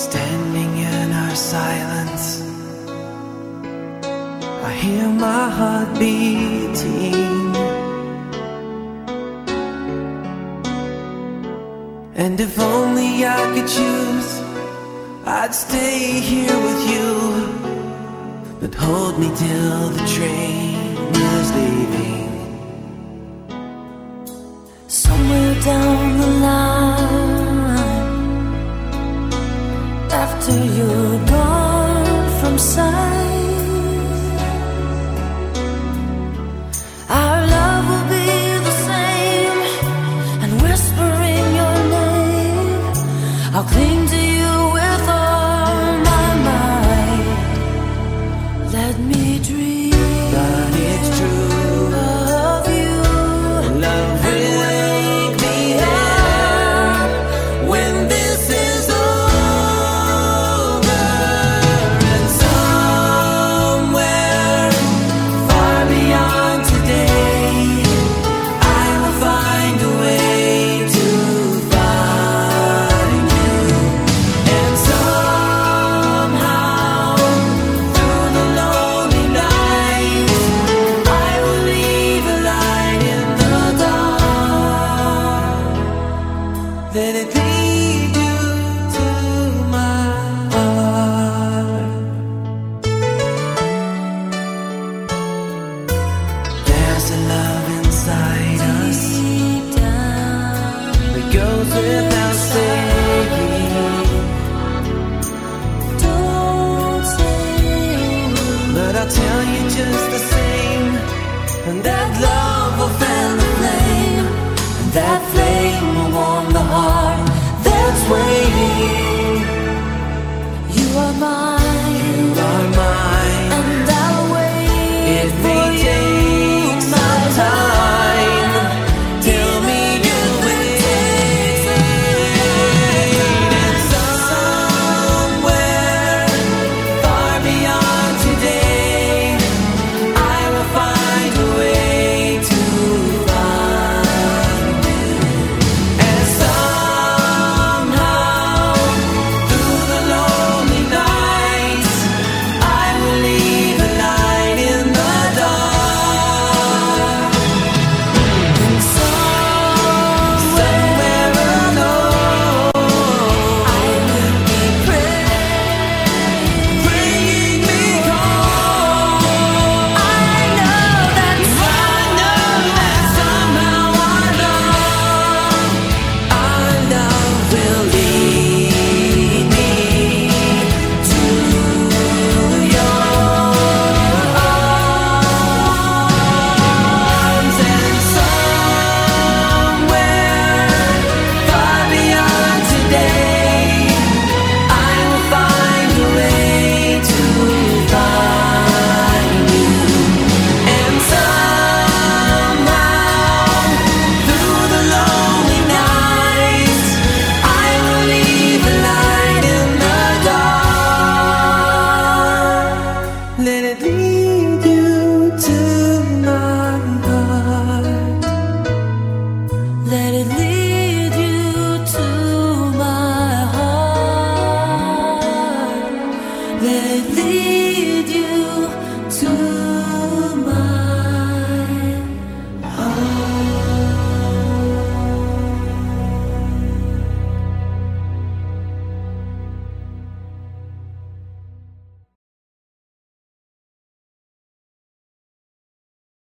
Standing in our silence, I hear my heart beating. And if only I could choose, I'd stay here with you. But hold me till the train is leaving. after you're gone from sight. without saying. But I'll tell you just the same. That love will fan the flame, that flame will warm the heart that's waiting. You are mine. And I'll wait. For you.